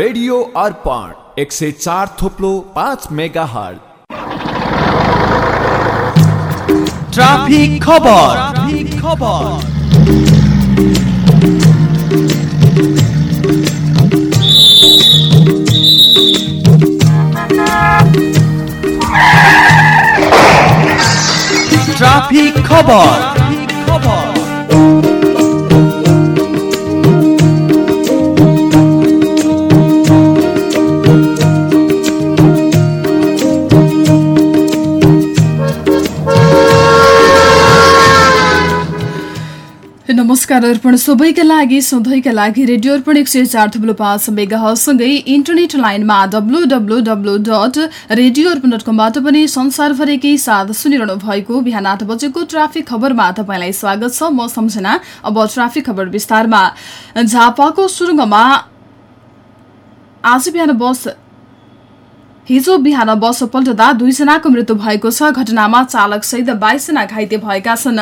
Radio अर्पण एक सय चार थोप्लो पाँच मेगा हल ट्राफिक खबर। ट्राफिक खबर। ट्राफिक खबर। ट्राफिक खबर। नमस्कार अर्पण सबैका लागि सधैँका लागि रेडियो अर्पण एक सय चार थुप्रो पाँच मेगासँगै इन्टरनेट लाइनमा W W W dot radio Arpan dot कमबाट पनि संसारभरिकै साथ सुनिरहनु भएको बिहान आठ बजेको ट्राफिक खबरमा तपाईँलाई स्वागत छ। म सम्झना अब ट्राफिक खबर विस्तारमा। झापाको सुरुङमा आज बिहान बस हिजो बिहान बस पल्टदा दुईजनाको मृत्यु भएको छ। घटनामा चालक सहित बाइसजना घाइते भएका छन्।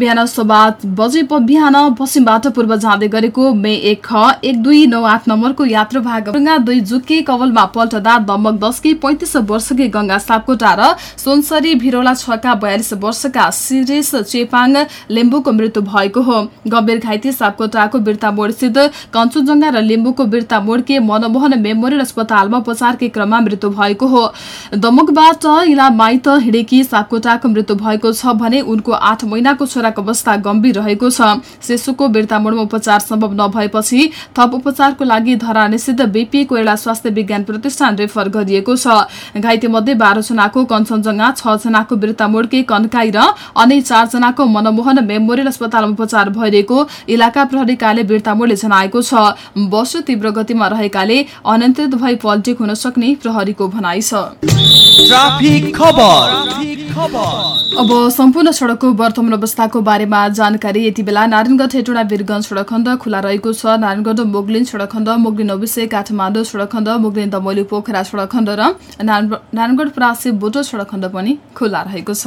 बिहान सभा बजे बिहान पश्चिमबाट पूर्व जाँदै गरेको मे एक ख एक दुई नौ आठ नम्बरको यात्रु भाग गंगा दुई जुके कवलमा पल्टदा दमक दसकी पैंतिस वर्षकी गंगा सापकोटा र सोनसरी भिरोला छका बयालिस वर्षका सिरेश चेपाङ लिम्बुको मृत्यु भएको हो। गम्भीर घाइते सापकोटाको बिर्ता मोडस्थित कञ्चनजंघा र लिम्बुको बिर्ता मोडके मनमोहन मेमोरियल अस्पतालमा उपचारकै क्रममा मृत्यु भएको हो। दमकबाट इला माइत हिँडेकी सापकोटाको मृत्यु भएको छ भने उनको आठ महिनाको छोराको अवस्था गम्भीर रहेको छ। शिशुको बिर्ता मोडमा उपचार सम्भव नभएपछि थप उपचारको लागि धरानिस्थित बीपी कोइराला स्वास्थ्य विज्ञान प्रतिष्ठान रेफर गरिएको छ। घाइते मध्ये बाह्र जनाको कञ्चनजंघा छ जनाको बिर्ता मोडके कन्काई र अन्य चार जनाको मनमोहन मेमोरियल अस्पतालमा उपचार भइरहेको इलाका प्रहरी कार्यालय बिर्ता मोडले जनाएको छ। बस तीव्र गतिमा रहेकाले अनियन्त्रित भई पल्टिक हुन सक्ने प्रहरीको भनाइ छ अब सम्पूर्ण सड़कको वर्तमान अवस्थाको बारेमा जानकारी। यति बेला नारायणगढ हेटोडा वीरगंज सड़क खण्ड खुला रहेको छ। नारायणगढ मोगलिन सड़क खण्ड मोगलिन नबिसे काठमाडौँ सड़क खण्ड मोगलिन दमोली पोखरा सड़क खण्ड र नारायण- नारायणगढ परासी बोटो सड़क खण्ड पनि खुला रहेको छ।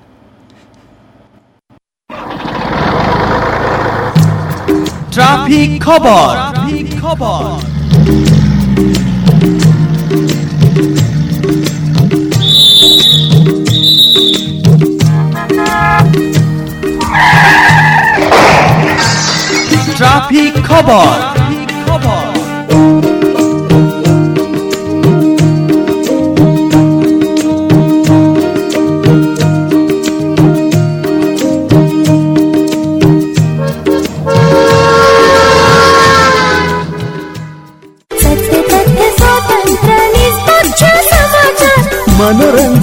ट्राफिक खबर ट्राफिक खबर ट्राफिक खबर ट्राफिक खबर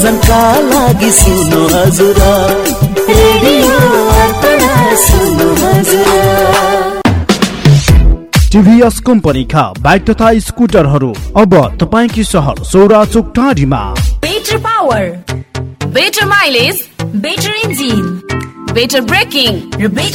मनोरञ्जनका लागि सुन्नु हजुर टिभीएस कम्पनीका बाइक तथा स्कुटरहरू अब तपाईँकी सहर सौरा चोक टाढीमा better power, better mileage, better engine, better braking, र better